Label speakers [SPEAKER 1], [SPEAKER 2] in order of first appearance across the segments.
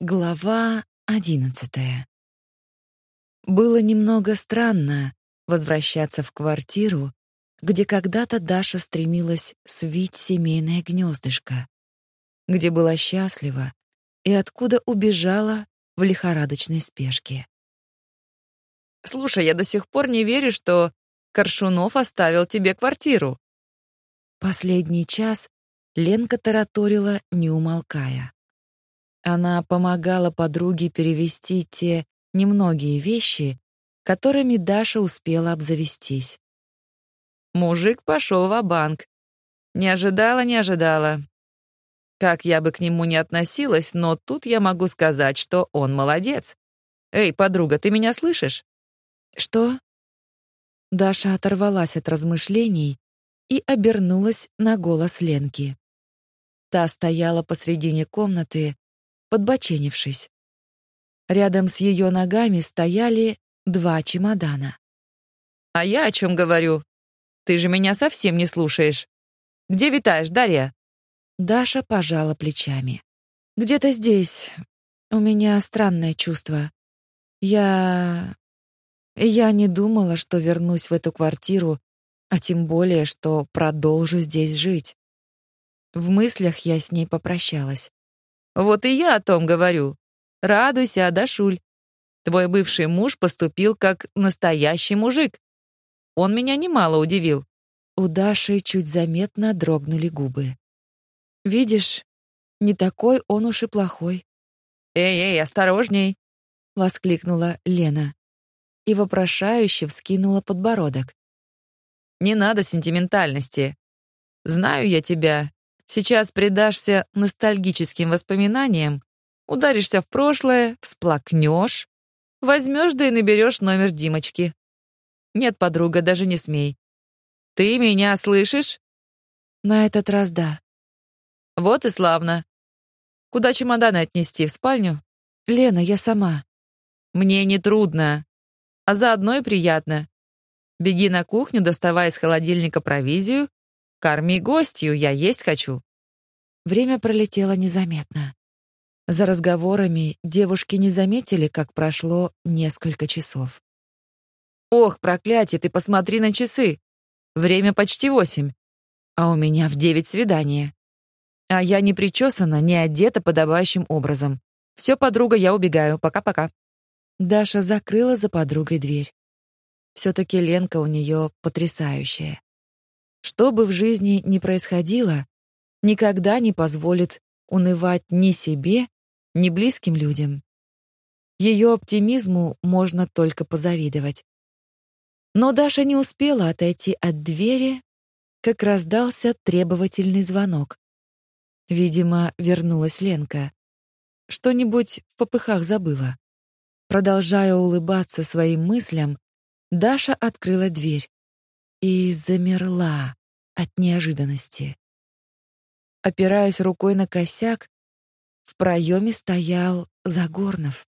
[SPEAKER 1] Глава одиннадцатая. Было немного странно возвращаться в квартиру, где когда-то Даша стремилась свить семейное гнездышко, где была счастлива и откуда убежала в лихорадочной спешке.
[SPEAKER 2] Слушай, я до сих пор не верю, что Коршунов оставил тебе квартиру.
[SPEAKER 1] Последний час Ленка тараторила, не умолкая. Она помогала подруге перевести те немногие вещи, которыми Даша успела обзавестись.
[SPEAKER 2] Мужик пошел в банк Не ожидала, не ожидала. Как я бы к нему не относилась, но тут я могу сказать, что он молодец. Эй, подруга, ты меня слышишь?
[SPEAKER 1] Что? Даша оторвалась от размышлений и обернулась на голос Ленки. Та стояла посредине комнаты, подбоченившись. Рядом с ее ногами стояли два чемодана.
[SPEAKER 2] А я о чем говорю? Ты же меня совсем не слушаешь. Где витаешь, Дарья?
[SPEAKER 1] Даша пожала плечами. Где-то здесь. У меня странное чувство. Я я не думала, что вернусь в эту квартиру, а тем более, что продолжу здесь жить. В мыслях я с ней попрощалась.
[SPEAKER 2] Вот и я о том говорю. Радуйся, Адашуль. Твой бывший муж поступил как настоящий мужик. Он меня немало удивил.
[SPEAKER 1] У Даши чуть заметно дрогнули губы. Видишь, не такой он уж и плохой.
[SPEAKER 2] Эй-эй, осторожней,
[SPEAKER 1] воскликнула Лена и вопрошающе вскинула подбородок.
[SPEAKER 2] Не надо сентиментальности. Знаю я тебя, Сейчас предашься ностальгическим воспоминаниям, ударишься в прошлое, всплакнешь, возьмешь да и наберешь номер Димочки. Нет, подруга, даже не смей. Ты меня слышишь?
[SPEAKER 1] На этот раз да.
[SPEAKER 2] Вот и славно. Куда чемоданы отнести, в спальню?
[SPEAKER 1] Лена, я сама.
[SPEAKER 2] Мне не трудно, а заодно и приятно. Беги на кухню, доставай из холодильника провизию Корми гостью, я есть хочу.
[SPEAKER 1] Время пролетело незаметно. За разговорами девушки не заметили, как прошло несколько часов.
[SPEAKER 2] Ох, проклятие, ты посмотри на часы. Время почти восемь. А у меня в девять свидание. А я не причесана, не одета подобающим образом. Все, подруга, я убегаю. Пока-пока.
[SPEAKER 1] Даша закрыла за подругой дверь. все таки Ленка у нее потрясающая что бы в жизни ни происходило, никогда не позволит унывать ни себе, ни близким людям. Ее оптимизму можно только позавидовать. Но Даша не успела отойти от двери, как раздался требовательный звонок. Видимо, вернулась Ленка. Что-нибудь в попыхах забыла. Продолжая улыбаться своим мыслям, Даша открыла дверь и замерла от неожиданности. Опираясь рукой на косяк, в проеме стоял Загорнов.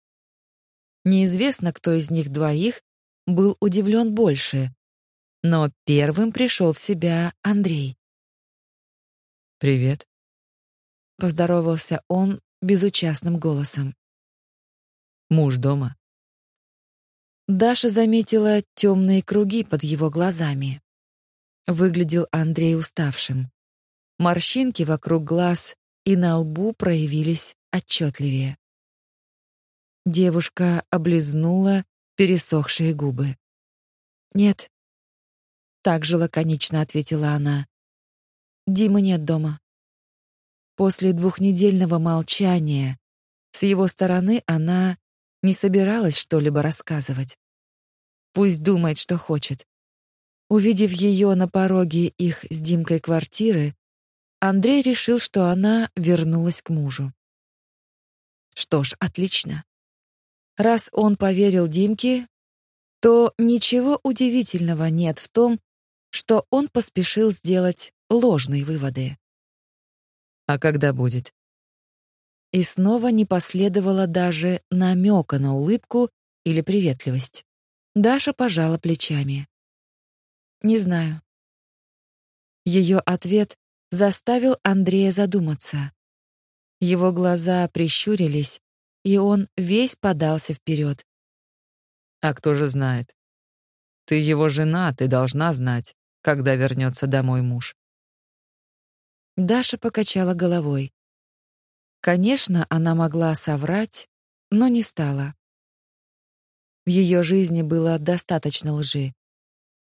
[SPEAKER 1] Неизвестно, кто из них двоих был удивлен больше, но первым пришел в себя Андрей.
[SPEAKER 3] «Привет», —
[SPEAKER 1] поздоровался он безучастным голосом.
[SPEAKER 3] «Муж дома?»
[SPEAKER 1] Даша заметила темные круги под его глазами. Выглядел Андрей уставшим. Морщинки вокруг глаз и на лбу проявились отчетливее. Девушка облизнула пересохшие губы. «Нет», — так же лаконично ответила она. «Димы нет дома». После двухнедельного молчания с его стороны она не собиралась что-либо рассказывать. Пусть думает, что хочет. Увидев ее на пороге их с Димкой квартиры, Андрей решил, что она вернулась к мужу. Что ж, отлично. Раз он поверил Димке, то ничего удивительного нет в том, что он поспешил сделать ложные выводы.
[SPEAKER 3] А когда будет?
[SPEAKER 1] И снова не последовало даже намека на улыбку или приветливость. Даша пожала плечами. Не знаю. Ее ответ заставил Андрея задуматься. Его глаза прищурились, и он весь подался вперед.
[SPEAKER 3] А кто же знает? Ты его жена, ты должна знать, когда вернется домой муж.
[SPEAKER 1] Даша покачала головой. Конечно, она могла соврать, но не стала. В ее жизни было достаточно лжи.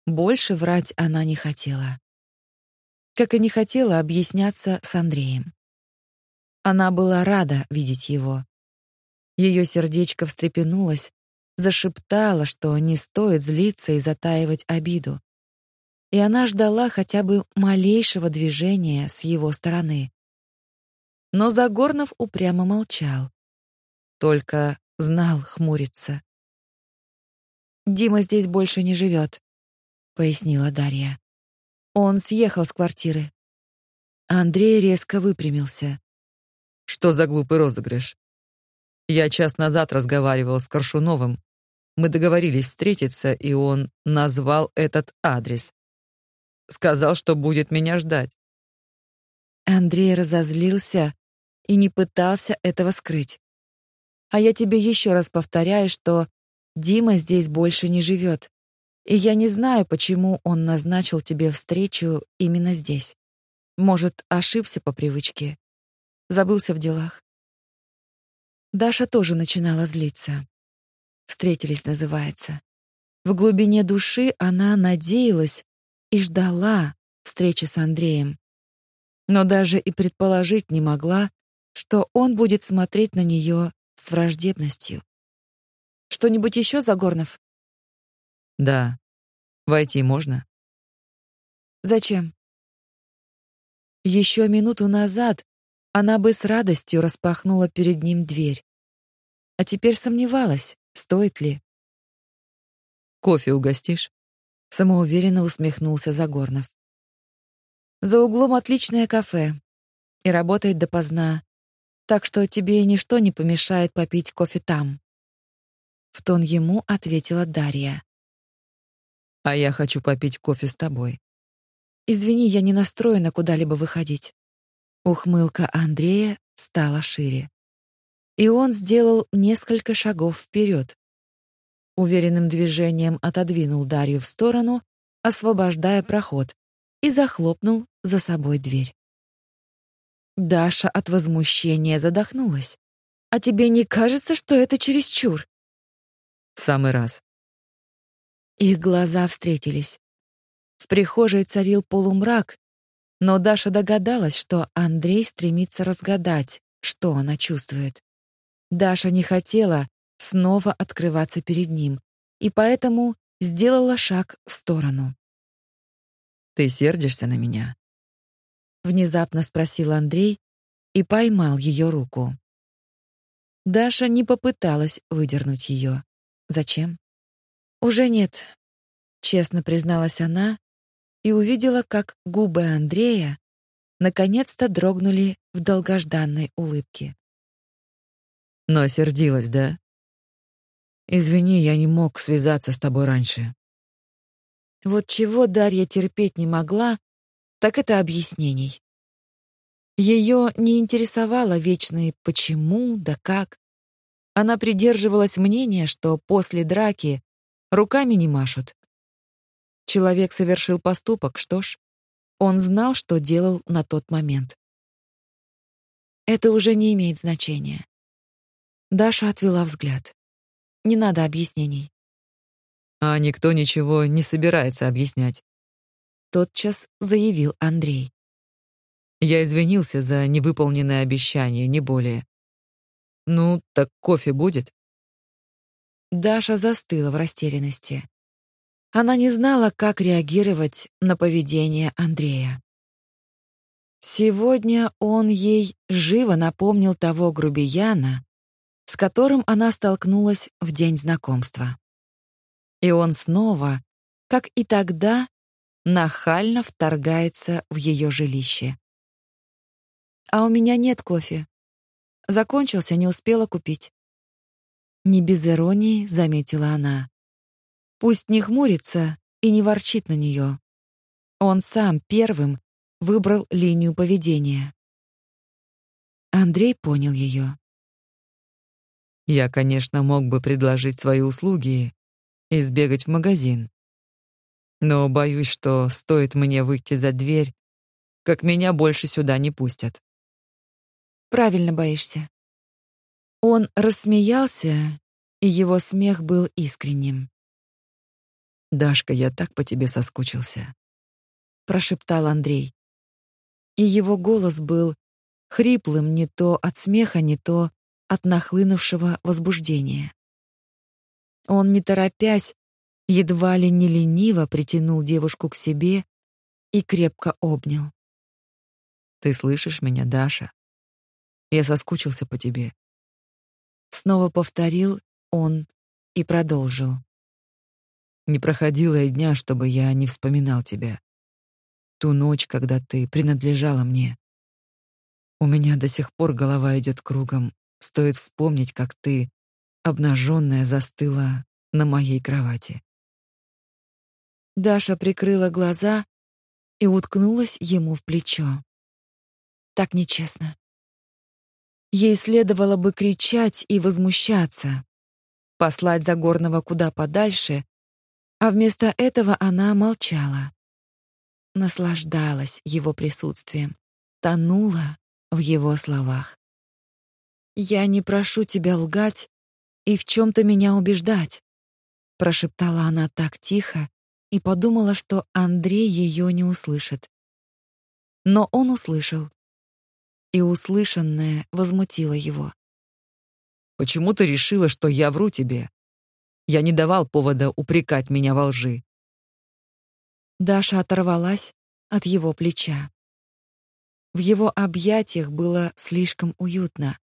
[SPEAKER 1] Больше врать она не хотела. Как и не хотела объясняться с Андреем. Она была рада видеть его. Ее сердечко встрепенулось, зашептало, что не стоит злиться и затаивать обиду. И она ждала хотя бы малейшего движения с его стороны. Но Загорнов упрямо молчал. Только знал хмуриться. «Дима здесь больше не живет», — пояснила Дарья. «Он съехал с квартиры». Андрей резко выпрямился.
[SPEAKER 3] «Что за глупый розыгрыш? Я час назад разговаривал с Коршуновым. Мы договорились встретиться, и он назвал этот адрес. Сказал, что будет меня ждать.
[SPEAKER 1] Андрей разозлился и не пытался этого скрыть. А я тебе еще раз повторяю, что Дима здесь больше не живет. И я не знаю, почему он назначил тебе встречу именно здесь. Может, ошибся по привычке. Забылся в делах. Даша тоже начинала злиться. Встретились, называется. В глубине души она надеялась и ждала встречи с Андреем. Но даже и предположить не могла, что он будет смотреть на нее с враждебностью. Что-нибудь еще, Загорнов?
[SPEAKER 3] Да. Войти можно?
[SPEAKER 1] Зачем? Еще минуту назад она бы с радостью распахнула перед ним дверь. А теперь сомневалась, стоит ли.
[SPEAKER 3] «Кофе угостишь?»
[SPEAKER 1] Самоуверенно усмехнулся Загорнов. «За углом отличное кафе. И работает допоздна. Так что тебе ничто не помешает попить кофе там». В тон ему ответила Дарья.
[SPEAKER 3] «А я хочу попить кофе с тобой».
[SPEAKER 1] «Извини, я не настроена куда-либо выходить». Ухмылка Андрея стала шире. И он сделал несколько шагов вперед. Уверенным движением отодвинул Дарью в сторону, освобождая проход, и захлопнул за собой дверь. Даша от возмущения задохнулась. «А тебе не кажется, что это чересчур?»
[SPEAKER 3] «В самый раз».
[SPEAKER 1] Их глаза встретились. В прихожей царил полумрак, но Даша догадалась, что Андрей стремится разгадать, что она чувствует. Даша не хотела снова открываться перед ним, и поэтому сделала шаг в сторону.
[SPEAKER 3] «Ты сердишься на меня?»
[SPEAKER 1] Внезапно спросил Андрей и поймал ее руку. Даша не попыталась выдернуть ее. Зачем? «Уже нет», — честно призналась она и увидела, как губы Андрея наконец-то дрогнули в долгожданной улыбке.
[SPEAKER 3] Но сердилась, да? Извини, я не мог связаться с тобой раньше.
[SPEAKER 1] Вот чего Дарья терпеть не могла, так это объяснений. Ее не интересовало вечные «почему», да «как». Она придерживалась мнения, что после драки руками не машут. Человек совершил поступок, что ж, он знал, что делал на тот момент. Это уже не имеет значения. Даша отвела взгляд. Не надо объяснений.
[SPEAKER 3] А никто ничего не собирается объяснять.
[SPEAKER 1] Тотчас заявил Андрей.
[SPEAKER 3] Я извинился за невыполненное обещание, не более. Ну, так кофе будет?
[SPEAKER 1] Даша застыла в растерянности. Она не знала, как реагировать на поведение Андрея. Сегодня он ей живо напомнил того грубияна, с которым она столкнулась в день знакомства. И он снова, как и тогда, нахально вторгается в ее жилище. А у меня нет кофе. Закончился, не успела купить. Не без иронии заметила она. Пусть не хмурится и не ворчит на нее. Он сам первым выбрал линию поведения. Андрей понял ее.
[SPEAKER 3] Я, конечно, мог бы предложить свои услуги и сбегать в магазин. Но боюсь, что стоит мне выйти за дверь, как меня больше сюда не пустят.
[SPEAKER 1] Правильно боишься. Он рассмеялся, и его смех был искренним.
[SPEAKER 3] Дашка, я так по тебе соскучился,
[SPEAKER 1] прошептал Андрей. И его голос был хриплым не то от смеха, не то от нахлынувшего возбуждения. Он, не торопясь, едва ли не лениво притянул девушку к себе и крепко обнял.
[SPEAKER 3] Ты слышишь меня, Даша? Я соскучился по тебе.
[SPEAKER 1] Снова повторил он и продолжил.
[SPEAKER 3] Не проходило и дня, чтобы я не вспоминал тебя. Ту ночь, когда ты принадлежала мне. У меня до сих пор голова идет кругом. Стоит вспомнить, как ты, обнаженная, застыла на моей кровати.
[SPEAKER 1] Даша прикрыла глаза и уткнулась ему в плечо. Так нечестно. Ей следовало бы кричать и возмущаться, послать Загорного куда подальше, а вместо этого она молчала. Наслаждалась его присутствием, тонула в его словах. «Я не прошу тебя лгать и в чем то меня убеждать», прошептала она так тихо и подумала, что Андрей ее не услышит. Но он услышал и услышанное возмутило его.
[SPEAKER 3] Почему ты решила, что я вру тебе? Я не давал повода упрекать меня во лжи.
[SPEAKER 1] Даша оторвалась от его плеча. В его объятиях было слишком уютно.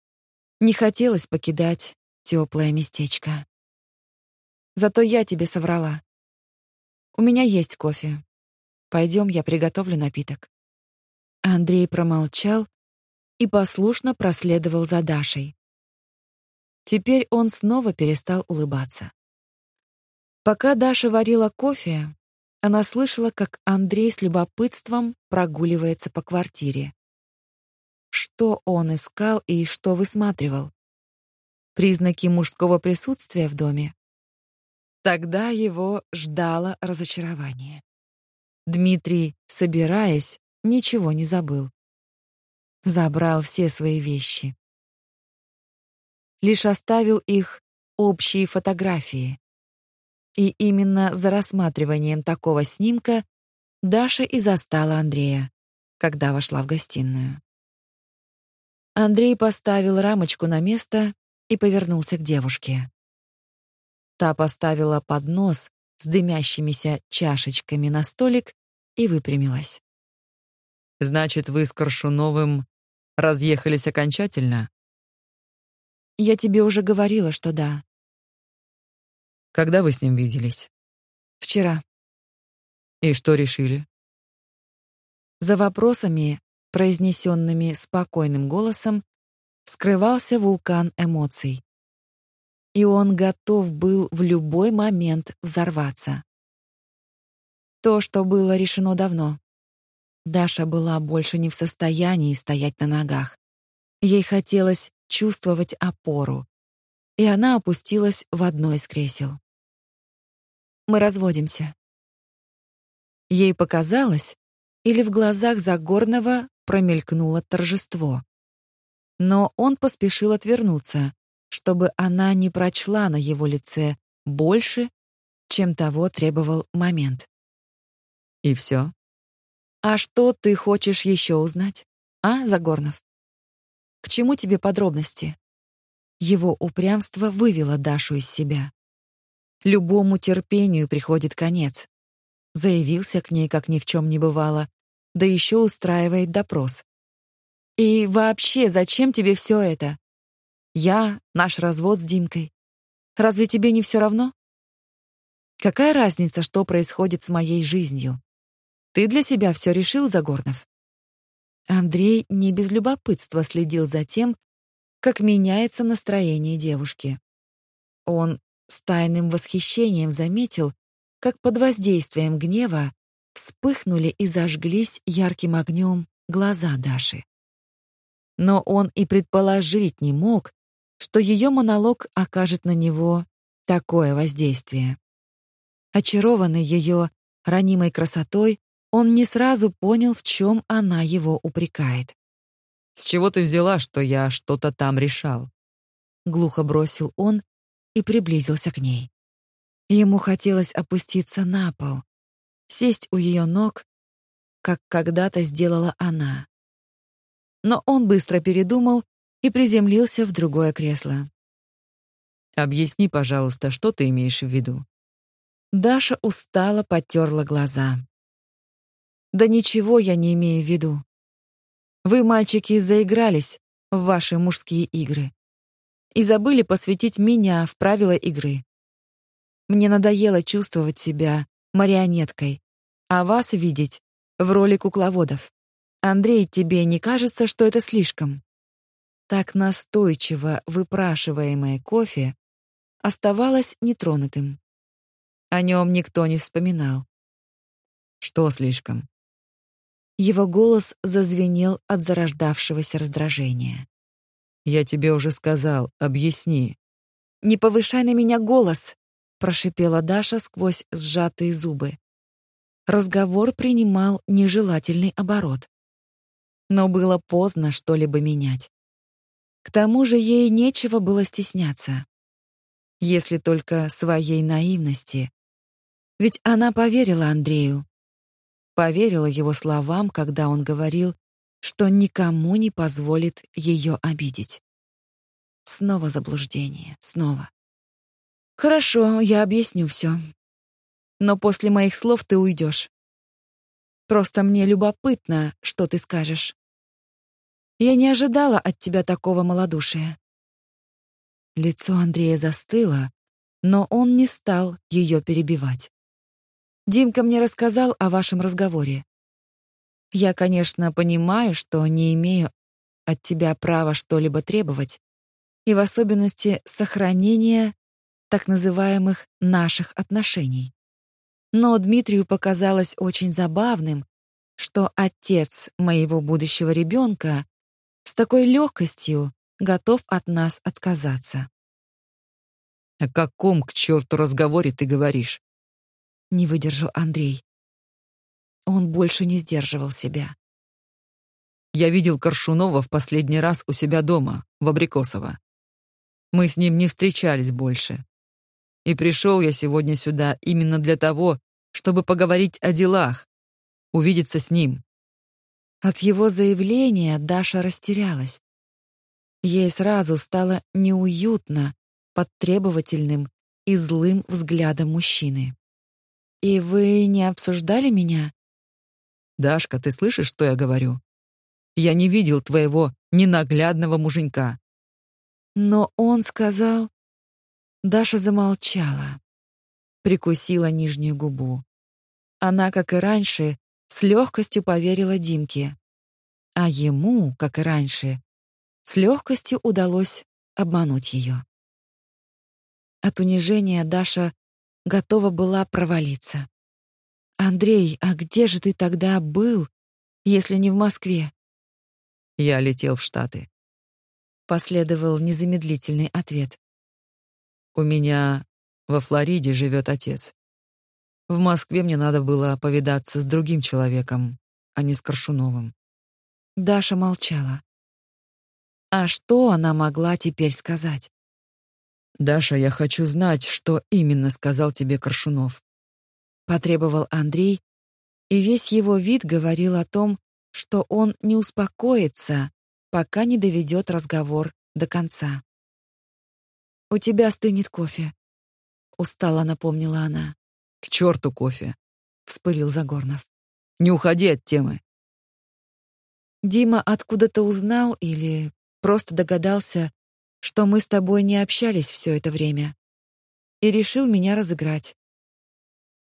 [SPEAKER 1] Не хотелось покидать теплое местечко. Зато я тебе соврала. У меня есть кофе. Пойдем, я приготовлю напиток. Андрей промолчал, и послушно проследовал за Дашей. Теперь он снова перестал улыбаться. Пока Даша варила кофе, она слышала, как Андрей с любопытством прогуливается по квартире. Что он искал и что высматривал? Признаки мужского присутствия в доме? Тогда его ждало разочарование. Дмитрий, собираясь, ничего не забыл забрал все свои вещи. Лишь оставил их общие фотографии. И именно за рассматриванием такого снимка Даша и застала Андрея, когда вошла в гостиную. Андрей поставил рамочку на место и повернулся к девушке. Та поставила поднос с дымящимися чашечками на столик и выпрямилась.
[SPEAKER 3] Значит, вы с Коршуновым Разъехались окончательно?
[SPEAKER 1] Я тебе уже говорила, что да.
[SPEAKER 3] Когда вы с ним виделись?
[SPEAKER 1] Вчера.
[SPEAKER 3] И что решили?
[SPEAKER 1] За вопросами, произнесенными спокойным голосом, скрывался вулкан эмоций. И он готов был в любой момент взорваться. То, что было решено давно. Даша была больше не в состоянии стоять на ногах. Ей хотелось чувствовать опору, и она опустилась в одно из кресел. Мы разводимся. Ей показалось, или в глазах Загорного промелькнуло торжество. Но он поспешил отвернуться, чтобы она не прочла на его лице больше, чем того требовал момент.
[SPEAKER 3] И все.
[SPEAKER 1] А что ты хочешь еще узнать? А, Загорнов? К чему тебе подробности? Его упрямство вывело Дашу из себя. Любому терпению приходит конец. Заявился к ней, как ни в чем не бывало, да еще устраивает допрос. И вообще, зачем тебе все это? Я, наш развод с Димкой. Разве тебе не все равно? Какая разница, что происходит с моей жизнью? Ты для себя все решил, Загорнов? Андрей не без любопытства следил за тем, как меняется настроение девушки. Он с тайным восхищением заметил, как под воздействием гнева вспыхнули и зажглись ярким огнем глаза Даши. Но он и предположить не мог, что ее монолог окажет на него такое воздействие. Очарованный ее ранимой красотой, он не сразу понял, в чем она его упрекает.
[SPEAKER 3] «С чего ты взяла, что я что-то там решал?»
[SPEAKER 1] Глухо бросил он и приблизился к ней. Ему хотелось опуститься на пол, сесть у ее ног, как когда-то сделала она. Но он быстро передумал и приземлился в другое кресло.
[SPEAKER 3] Объясни, пожалуйста, что ты имеешь в виду?
[SPEAKER 1] Даша устало потёрла глаза. Да ничего я не имею в виду. Вы, мальчики, заигрались в ваши мужские игры и забыли посвятить меня в правила игры. Мне надоело чувствовать себя марионеткой, а вас видеть в роли кукловодов. Андрей, тебе не кажется, что это слишком? Так настойчиво выпрашиваемое кофе оставалось нетронутым. О нем никто не вспоминал.
[SPEAKER 3] Что слишком?
[SPEAKER 1] Его голос зазвенел от зарождавшегося раздражения.
[SPEAKER 3] Я тебе уже сказал, объясни.
[SPEAKER 1] Не повышай на меня голос, прошипела Даша сквозь сжатые зубы. Разговор принимал нежелательный оборот. Но было поздно что-либо менять. К тому же ей нечего было стесняться. Если только своей наивности, ведь она поверила Андрею. Поверила его словам, когда он говорил, что никому не позволит ее обидеть. Снова заблуждение, снова. Хорошо, я объясню все. Но после моих слов ты уйдешь. Просто мне любопытно, что ты скажешь. Я не ожидала от тебя такого малодушия. Лицо Андрея застыло, но он не стал ее перебивать. Димка мне рассказал о вашем разговоре. Я, конечно, понимаю, что не имею от тебя права что-либо требовать, и в особенности сохранения так называемых наших отношений. Но Дмитрию показалось очень забавным, что отец моего будущего ребенка с такой легкостью готов от нас отказаться.
[SPEAKER 3] О каком к черту разговоре ты говоришь?
[SPEAKER 1] Не выдержал Андрей. Он больше не сдерживал себя.
[SPEAKER 3] Я видел Коршунова в последний раз у себя дома, в Абрикосово. Мы с ним не встречались больше. И пришел я сегодня сюда именно для того, чтобы поговорить о делах, увидеться с ним.
[SPEAKER 1] От его заявления Даша растерялась. Ей сразу стало неуютно под требовательным и злым взглядом мужчины. «И вы не обсуждали меня?»
[SPEAKER 3] «Дашка, ты слышишь, что я говорю? Я не видел твоего ненаглядного муженька».
[SPEAKER 1] Но он сказал... Даша замолчала, прикусила нижнюю губу. Она, как и раньше, с легкостью поверила Димке. А ему, как и раньше, с легкостью удалось обмануть ее. От унижения Даша готова была провалиться. Андрей, а где же ты тогда был, если не в Москве?
[SPEAKER 3] Я летел в Штаты.
[SPEAKER 1] Последовал незамедлительный ответ.
[SPEAKER 3] У меня во Флориде живет отец. В Москве мне надо было повидаться с другим человеком, а не с Коршуновым.
[SPEAKER 1] Даша молчала. А что она могла теперь сказать?
[SPEAKER 3] Даша, я хочу знать, что именно сказал тебе Коршунов.
[SPEAKER 1] Потребовал Андрей, и весь его вид говорил о том, что он не успокоится, пока не доведет разговор до конца. У тебя стынет кофе, устало напомнила она.
[SPEAKER 3] К черту кофе,
[SPEAKER 1] вспылил Загорнов.
[SPEAKER 3] Не уходи от темы.
[SPEAKER 1] Дима откуда-то узнал или просто догадался, что мы с тобой не общались все это время, и решил меня разыграть.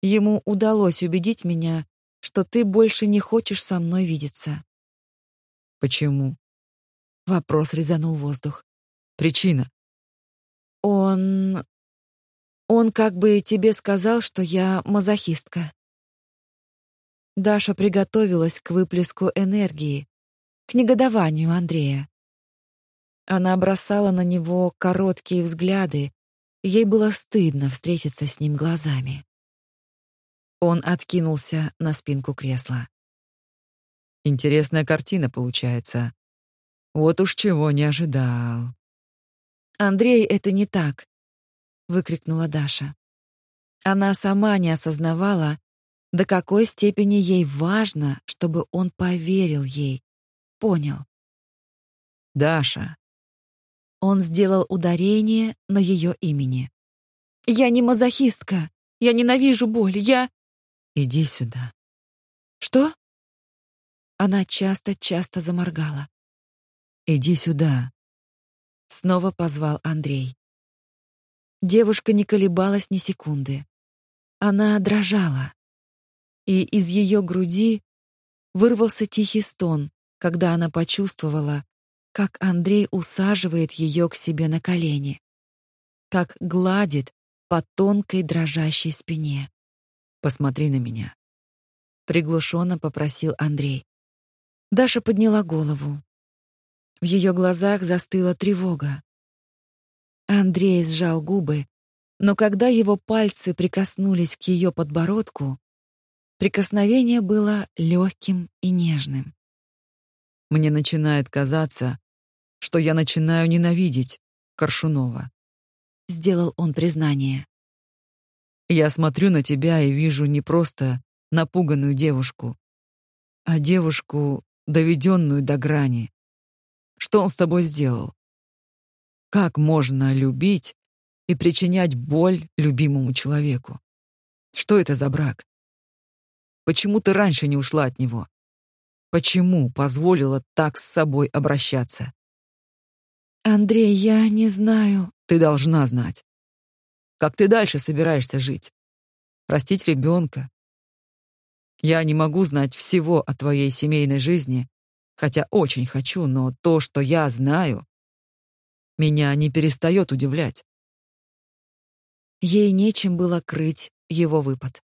[SPEAKER 1] Ему удалось убедить меня, что ты больше не хочешь со мной видеться.
[SPEAKER 3] Почему?
[SPEAKER 1] Вопрос резанул воздух.
[SPEAKER 3] Причина.
[SPEAKER 1] Он он как бы тебе сказал, что я мазохистка. Даша приготовилась к выплеску энергии, к негодованию Андрея. Она бросала на него короткие взгляды, ей было стыдно встретиться с ним глазами. Он откинулся на спинку кресла.
[SPEAKER 3] Интересная картина получается. Вот уж чего не ожидал.
[SPEAKER 1] Андрей, это не так, выкрикнула Даша. Она сама не осознавала, до какой степени ей важно, чтобы он поверил ей, понял.
[SPEAKER 3] Даша.
[SPEAKER 1] Он сделал ударение на ее имени. Я не мазохистка. Я ненавижу боль. Я
[SPEAKER 3] Иди сюда.
[SPEAKER 1] Что? Она часто-часто заморгала.
[SPEAKER 3] Иди сюда.
[SPEAKER 1] Снова позвал Андрей. Девушка не колебалась ни секунды. Она дрожала. И из ее груди вырвался тихий стон, когда она почувствовала, как Андрей усаживает ее к себе на колени, как гладит по тонкой дрожащей спине.
[SPEAKER 3] Посмотри на меня,
[SPEAKER 1] приглушенно попросил Андрей. Даша подняла голову. В ее глазах застыла тревога. Андрей сжал губы, но когда его пальцы прикоснулись к ее подбородку, прикосновение было легким и нежным.
[SPEAKER 3] Мне начинает казаться, что я начинаю ненавидеть Коршунова.
[SPEAKER 1] Сделал он признание.
[SPEAKER 3] Я смотрю на тебя и вижу не просто напуганную девушку, а девушку, доведенную до грани. Что он с тобой сделал? Как можно любить и причинять боль любимому человеку? Что это за брак? Почему ты раньше не ушла от него? Почему позволила так с собой обращаться?
[SPEAKER 1] Андрей, я не знаю.
[SPEAKER 3] Ты должна знать. Как ты дальше собираешься жить? Растить ребенка? Я не могу знать всего о твоей семейной жизни, хотя очень хочу, но то, что я знаю, меня не перестает удивлять.
[SPEAKER 1] Ей нечем было крыть его выпад.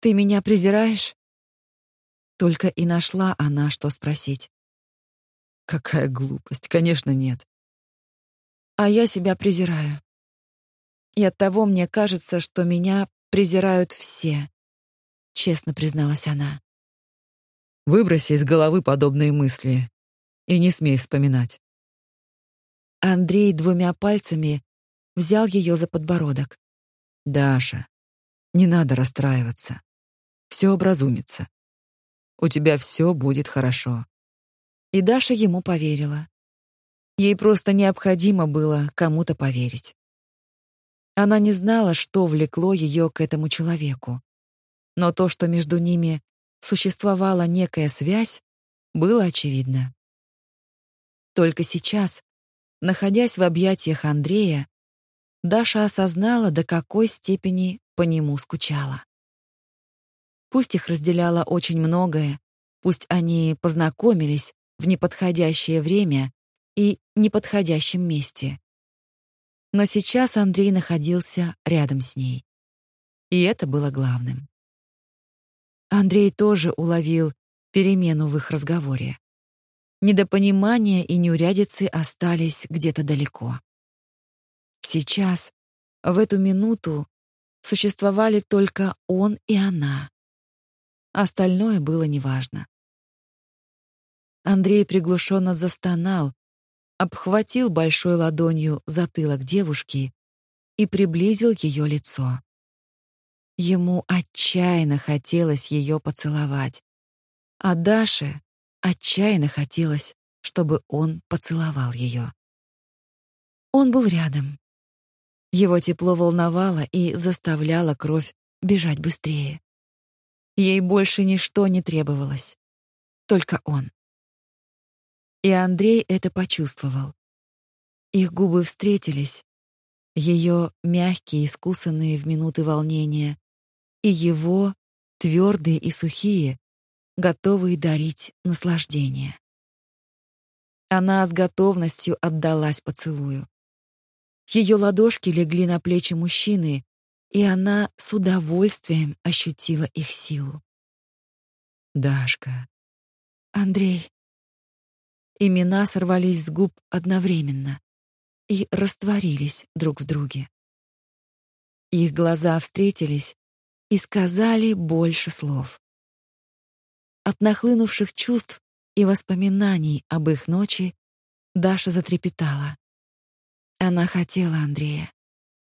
[SPEAKER 1] Ты меня презираешь? Только и нашла она, что спросить.
[SPEAKER 3] Какая глупость, конечно, нет.
[SPEAKER 1] А я себя презираю. И оттого мне кажется, что меня презирают все, честно призналась она.
[SPEAKER 3] Выброси из головы подобные мысли и не смей вспоминать.
[SPEAKER 1] Андрей двумя пальцами взял ее за подбородок.
[SPEAKER 3] Даша, не надо расстраиваться. Все образумится. У тебя все будет хорошо.
[SPEAKER 1] И Даша ему поверила. Ей просто необходимо было кому-то поверить. Она не знала, что влекло ее к этому человеку. Но то, что между ними существовала некая связь, было очевидно. Только сейчас, находясь в объятиях Андрея, Даша осознала, до какой степени по нему скучала. Пусть их разделяло очень многое, пусть они познакомились в неподходящее время и неподходящем месте. Но сейчас Андрей находился рядом с ней. И это было главным. Андрей тоже уловил перемену в их разговоре. Недопонимание и неурядицы остались где-то далеко. Сейчас, в эту минуту, существовали только он и она. Остальное было неважно. Андрей приглушенно застонал, обхватил большой ладонью затылок девушки и приблизил ее лицо. Ему отчаянно хотелось ее поцеловать, а Даше отчаянно хотелось, чтобы он поцеловал ее. Он был рядом. Его тепло волновало и заставляло кровь бежать быстрее. Ей больше ничто не требовалось. Только он. И Андрей это почувствовал. Их губы встретились. Ее мягкие, искусанные в минуты волнения, и его твердые и сухие, готовые дарить наслаждение. Она с готовностью отдалась поцелую. Ее ладошки легли на плечи мужчины, и она с удовольствием ощутила их силу.
[SPEAKER 3] Дашка.
[SPEAKER 1] Андрей. Имена сорвались с губ одновременно и растворились друг в друге. Их глаза встретились и сказали больше слов. От нахлынувших чувств и воспоминаний об их ночи Даша затрепетала. Она хотела Андрея.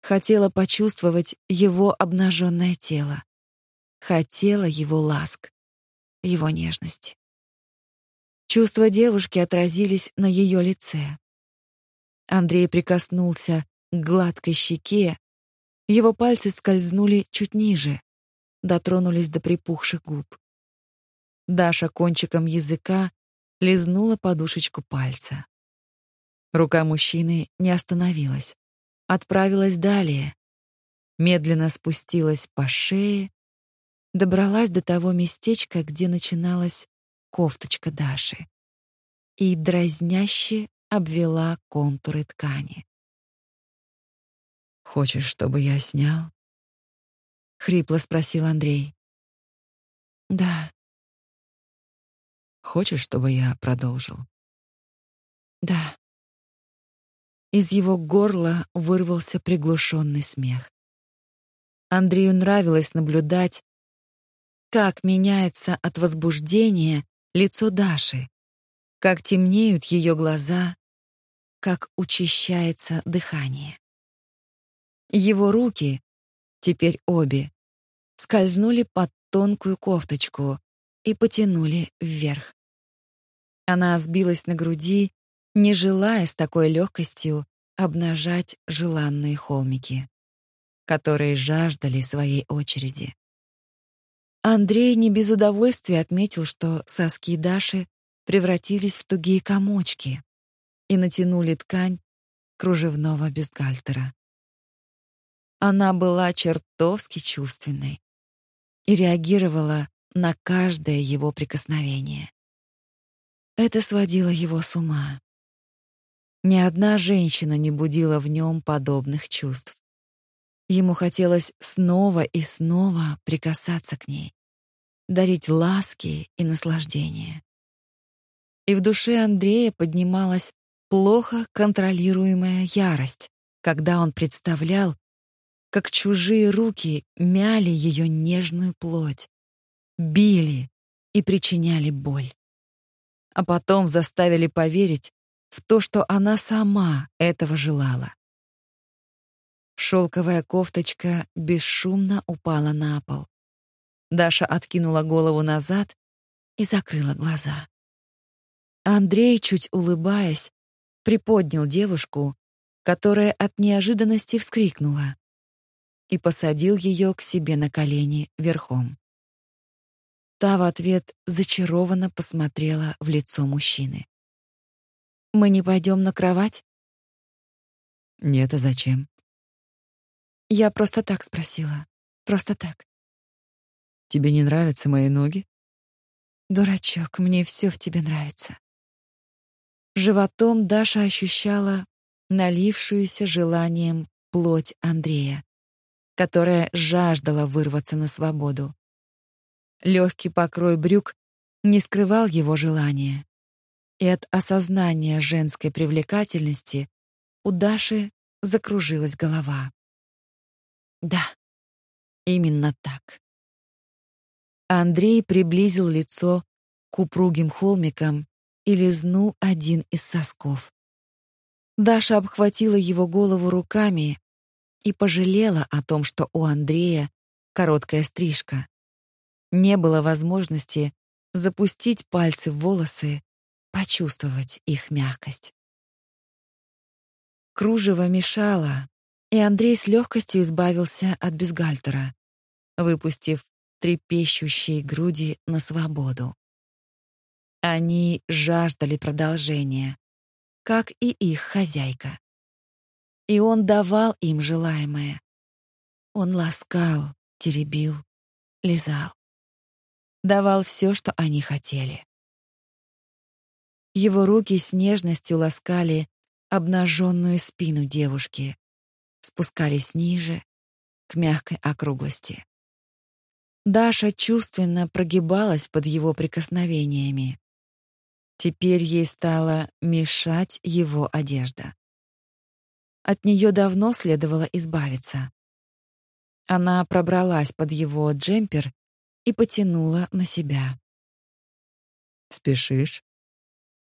[SPEAKER 1] Хотела почувствовать его обнаженное тело. Хотела его ласк, его нежности. Чувства девушки отразились на ее лице. Андрей прикоснулся к гладкой щеке, его пальцы скользнули чуть ниже, дотронулись до припухших губ. Даша кончиком языка лизнула подушечку пальца. Рука мужчины не остановилась, отправилась далее, медленно спустилась по шее, добралась до того местечка, где начиналась кофточка Даши, и дразняще обвела контуры ткани.
[SPEAKER 3] Хочешь, чтобы я снял?
[SPEAKER 1] хрипло спросил Андрей. Да.
[SPEAKER 3] Хочешь, чтобы я продолжил?
[SPEAKER 1] Да. Из его горла вырвался приглушенный смех. Андрею нравилось наблюдать, как меняется от возбуждения лицо Даши, как темнеют ее глаза, как учащается дыхание. Его руки, теперь обе, скользнули под тонкую кофточку и потянули вверх. Она сбилась на груди не желая с такой легкостью обнажать желанные холмики, которые жаждали своей очереди. Андрей не без удовольствия отметил, что соски Даши превратились в тугие комочки и натянули ткань кружевного бюстгальтера. Она была чертовски чувственной и реагировала на каждое его прикосновение. Это сводило его с ума. Ни одна женщина не будила в нем подобных чувств. Ему хотелось снова и снова прикасаться к ней, дарить ласки и наслаждение. И в душе Андрея поднималась плохо контролируемая ярость, когда он представлял, как чужие руки мяли ее нежную плоть, били и причиняли боль. А потом заставили поверить, в то, что она сама этого желала. Шелковая кофточка бесшумно упала на пол. Даша откинула голову назад и закрыла глаза. Андрей, чуть улыбаясь, приподнял девушку, которая от неожиданности вскрикнула, и посадил ее к себе на колени верхом. Та в ответ зачарованно посмотрела в лицо мужчины. Мы не пойдем на кровать?
[SPEAKER 3] Нет, а зачем?
[SPEAKER 1] Я просто так спросила. Просто так.
[SPEAKER 3] Тебе не нравятся мои ноги?
[SPEAKER 1] Дурачок, мне все в тебе нравится. Животом Даша ощущала налившуюся желанием плоть Андрея, которая жаждала вырваться на свободу. Легкий покрой брюк не скрывал его желания и от осознания женской привлекательности у Даши закружилась голова. Да, именно так. Андрей приблизил лицо к упругим холмикам и лизнул один из сосков. Даша обхватила его голову руками и пожалела о том, что у Андрея короткая стрижка. Не было возможности запустить пальцы в волосы почувствовать их мягкость. Кружево мешало, и Андрей с легкостью избавился от бюстгальтера, выпустив трепещущие груди на свободу. Они жаждали продолжения, как и их хозяйка. И он давал им желаемое. Он ласкал, теребил, лизал. Давал все, что они хотели. Его руки с нежностью ласкали обнаженную спину девушки, спускались ниже, к мягкой округлости. Даша чувственно прогибалась под его прикосновениями. Теперь ей стала мешать его одежда. От нее давно следовало избавиться. Она пробралась под его джемпер и потянула на себя.
[SPEAKER 3] Спешишь?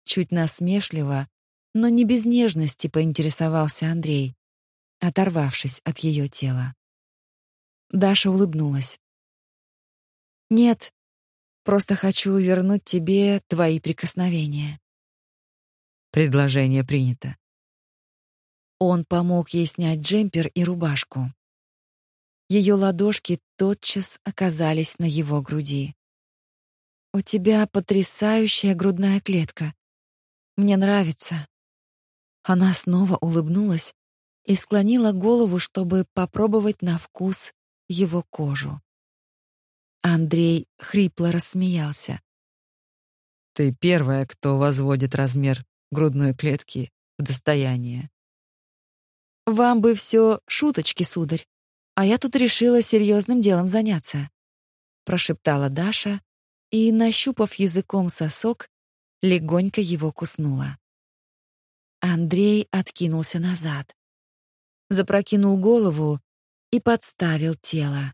[SPEAKER 1] Чуть насмешливо, но не без нежности поинтересовался Андрей, оторвавшись от ее тела. Даша улыбнулась. Нет, просто хочу вернуть тебе твои прикосновения.
[SPEAKER 3] Предложение принято.
[SPEAKER 1] Он помог ей снять джемпер и рубашку. Ее ладошки тотчас оказались на его груди. У тебя потрясающая грудная клетка. Мне нравится. Она снова улыбнулась и склонила голову, чтобы попробовать на вкус его кожу. Андрей хрипло рассмеялся.
[SPEAKER 3] Ты первая, кто возводит размер грудной клетки в достояние.
[SPEAKER 1] Вам бы все шуточки, сударь, а я тут решила серьезным делом заняться, прошептала Даша и, нащупав языком сосок, легонько его куснула. Андрей откинулся назад, запрокинул голову и подставил тело.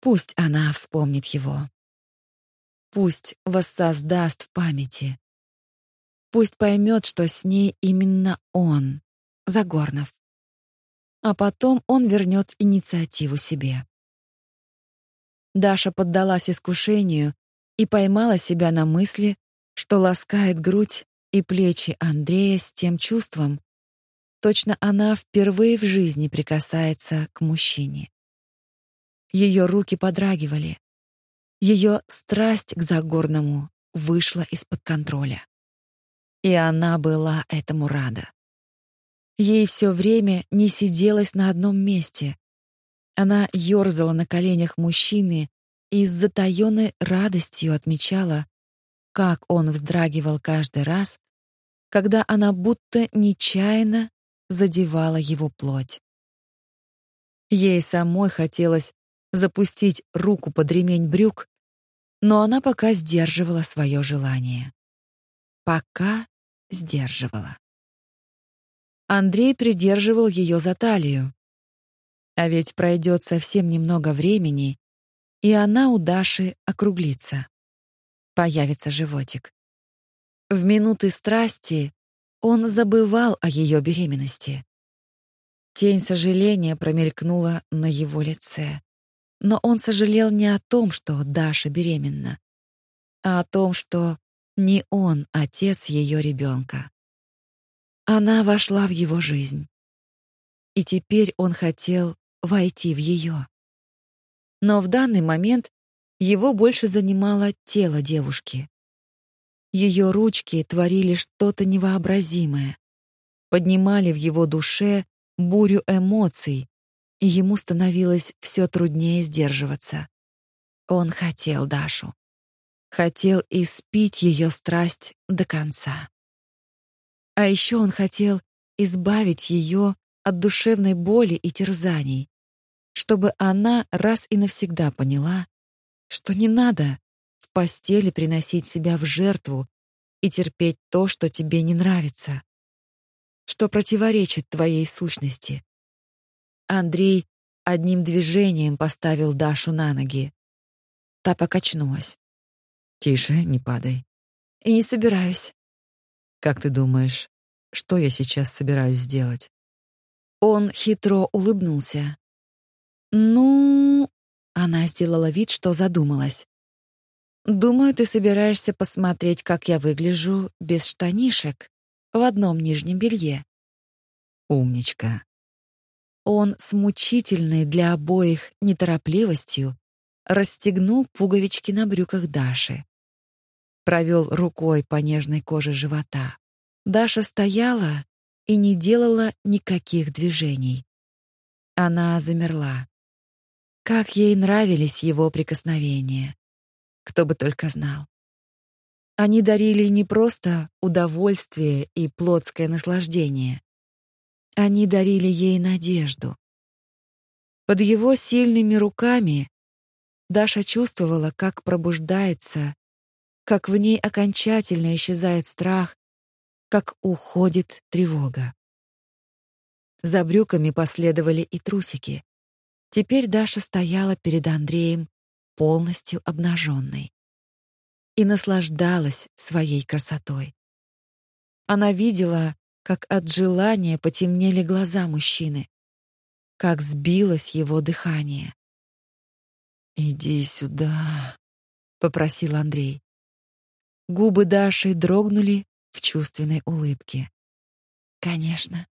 [SPEAKER 1] Пусть она вспомнит его. Пусть воссоздаст в памяти. Пусть поймет, что с ней именно он, Загорнов. А потом он вернет инициативу себе. Даша поддалась искушению и поймала себя на мысли, что ласкает грудь и плечи Андрея с тем чувством, точно она впервые в жизни прикасается к мужчине. Ее руки подрагивали. Ее страсть к Загорному вышла из-под контроля. И она была этому рада. Ей все время не сиделось на одном месте, она ёрзала на коленях мужчины и с затаённой радостью отмечала, как он вздрагивал каждый раз, когда она будто нечаянно задевала его плоть. Ей самой хотелось запустить руку под ремень брюк, но она пока сдерживала свое желание. Пока сдерживала. Андрей придерживал ее за талию, а ведь пройдет совсем немного времени, и она у Даши округлится. Появится животик. В минуты страсти он забывал о ее беременности. Тень сожаления промелькнула на его лице. Но он сожалел не о том, что Даша беременна, а о том, что не он отец ее ребенка. Она вошла в его жизнь. И теперь он хотел войти в ее. Но в данный момент его больше занимало тело девушки. Ее ручки творили что-то невообразимое, поднимали в его душе бурю эмоций, и ему становилось все труднее сдерживаться. Он хотел Дашу. Хотел испить ее страсть до конца. А еще он хотел избавить ее от душевной боли и терзаний, чтобы она раз и навсегда поняла, что не надо в постели приносить себя в жертву и терпеть то, что тебе не нравится, что противоречит твоей сущности. Андрей одним движением поставил Дашу на ноги. Та покачнулась.
[SPEAKER 3] Тише, не падай.
[SPEAKER 1] И не собираюсь.
[SPEAKER 3] Как ты думаешь, что я сейчас собираюсь сделать?
[SPEAKER 1] Он хитро улыбнулся. Ну, она сделала вид, что задумалась. Думаю, ты собираешься посмотреть, как я выгляжу без штанишек в одном нижнем белье.
[SPEAKER 3] Умничка.
[SPEAKER 1] Он с мучительной для обоих неторопливостью расстегнул пуговички на брюках Даши. Провел рукой по нежной коже живота. Даша стояла и не делала никаких движений. Она замерла. Как ей нравились его прикосновения. Кто бы только знал. Они дарили не просто удовольствие и плотское наслаждение. Они дарили ей надежду. Под его сильными руками Даша чувствовала, как пробуждается как в ней окончательно исчезает страх, как уходит тревога. За брюками последовали и трусики. Теперь Даша стояла перед Андреем полностью обнаженной и наслаждалась своей красотой. Она видела, как от желания потемнели глаза мужчины, как сбилось его дыхание. «Иди сюда», — попросил Андрей. Губы Даши дрогнули в чувственной улыбке. «Конечно».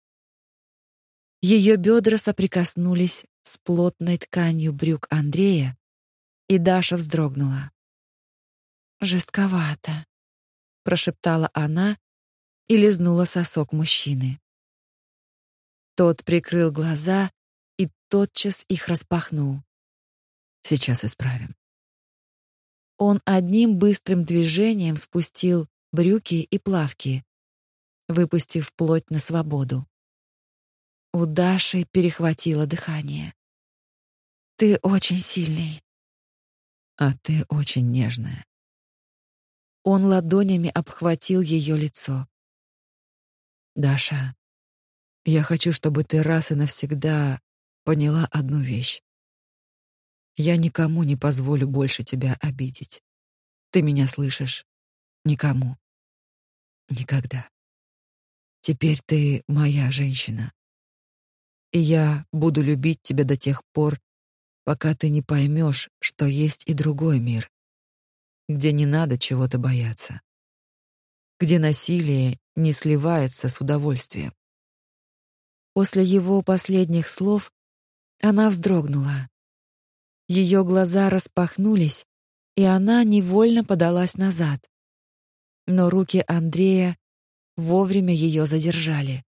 [SPEAKER 1] Ее бедра соприкоснулись с плотной тканью брюк Андрея, и Даша вздрогнула. «Жестковато», — прошептала она и лизнула сосок мужчины. Тот прикрыл глаза и тотчас их распахнул. Сейчас исправим. Он одним быстрым движением спустил брюки и плавки, выпустив плоть на свободу. У Даши перехватило дыхание. Ты очень сильный. А ты очень нежная. Он ладонями обхватил ее лицо. Даша, я хочу, чтобы ты раз и навсегда поняла одну вещь. Я никому не позволю больше тебя обидеть. Ты меня слышишь? Никому. Никогда. Теперь ты моя женщина. И я буду любить тебя до тех пор, пока ты не поймешь, что есть и другой мир, где не надо чего-то бояться, где насилие не сливается с удовольствием. После его последних слов она вздрогнула. Ее глаза распахнулись, и она невольно подалась назад. Но руки Андрея вовремя ее задержали.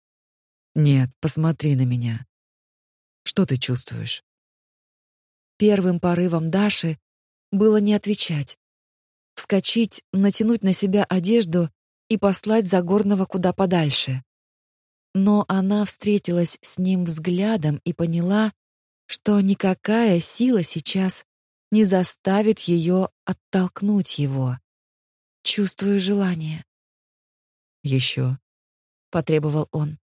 [SPEAKER 1] Нет, посмотри на меня. Что ты чувствуешь? Первым порывом Даши было не отвечать. Вскочить, натянуть на себя одежду и послать Загорного куда подальше. Но она встретилась с ним взглядом и поняла, что никакая сила сейчас не заставит ее оттолкнуть его. Чувствую желание. Еще, потребовал он.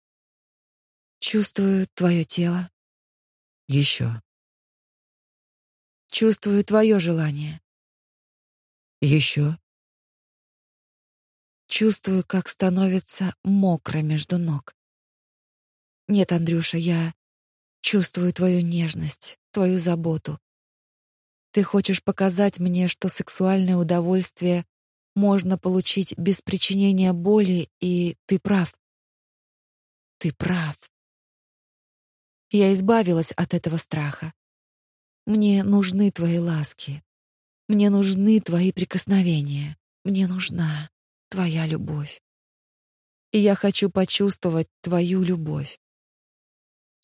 [SPEAKER 1] Чувствую твое тело. Еще. Чувствую твое желание. Еще. Чувствую, как становится мокро между ног. Нет, Андрюша, я Чувствую твою нежность, твою заботу. Ты хочешь показать мне, что сексуальное удовольствие можно получить без причинения боли, и ты прав. Ты прав. Я избавилась от этого страха. Мне нужны твои ласки. Мне нужны твои прикосновения. Мне нужна твоя любовь. И я хочу почувствовать твою любовь.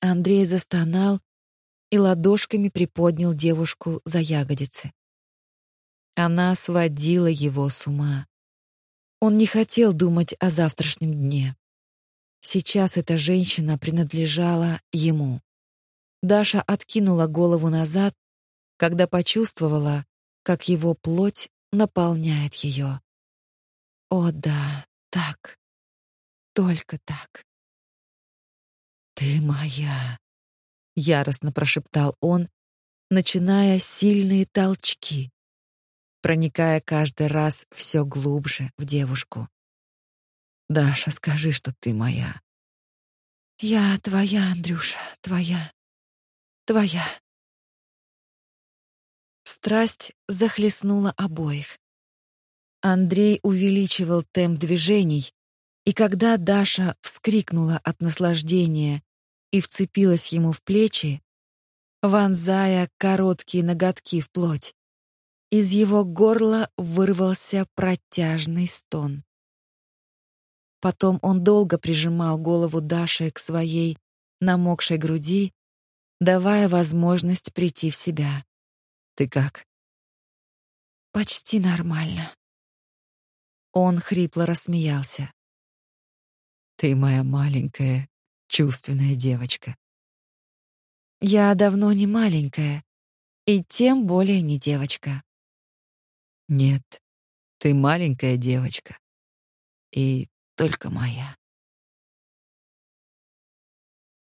[SPEAKER 1] Андрей застонал и ладошками приподнял девушку за ягодицы. Она сводила его с ума. Он не хотел думать о завтрашнем дне. Сейчас эта женщина принадлежала ему. Даша откинула голову назад, когда почувствовала, как его плоть наполняет ее. О да, так. Только так. «Ты моя!» — яростно прошептал он, начиная сильные толчки, проникая каждый раз все глубже в девушку. «Даша, скажи, что ты моя». «Я твоя, Андрюша, твоя, твоя». Страсть захлестнула обоих. Андрей увеличивал темп движений, и когда Даша вскрикнула от наслаждения и вцепилась ему в плечи, вонзая короткие ноготки в плоть. Из его горла вырвался протяжный стон. Потом он долго прижимал голову Даши к своей намокшей груди, давая возможность прийти в себя. «Ты как?» «Почти нормально». Он хрипло рассмеялся. «Ты моя маленькая чувственная девочка. Я давно не маленькая, и тем более не девочка. Нет,
[SPEAKER 3] Ты маленькая девочка. И только моя.